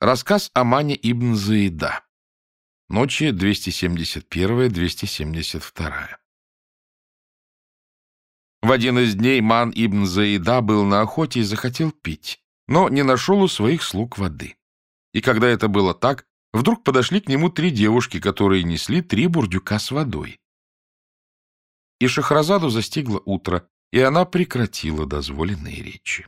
Рассказ о Мане ибн Заида. Ночи 271-272. В один из дней Ман ибн Заида был на охоте и захотел пить, но не нашел у своих слуг воды. И когда это было так, вдруг подошли к нему три девушки, которые несли три бурдюка с водой. И Шахразаду застигло утро, и она прекратила дозволенные речи.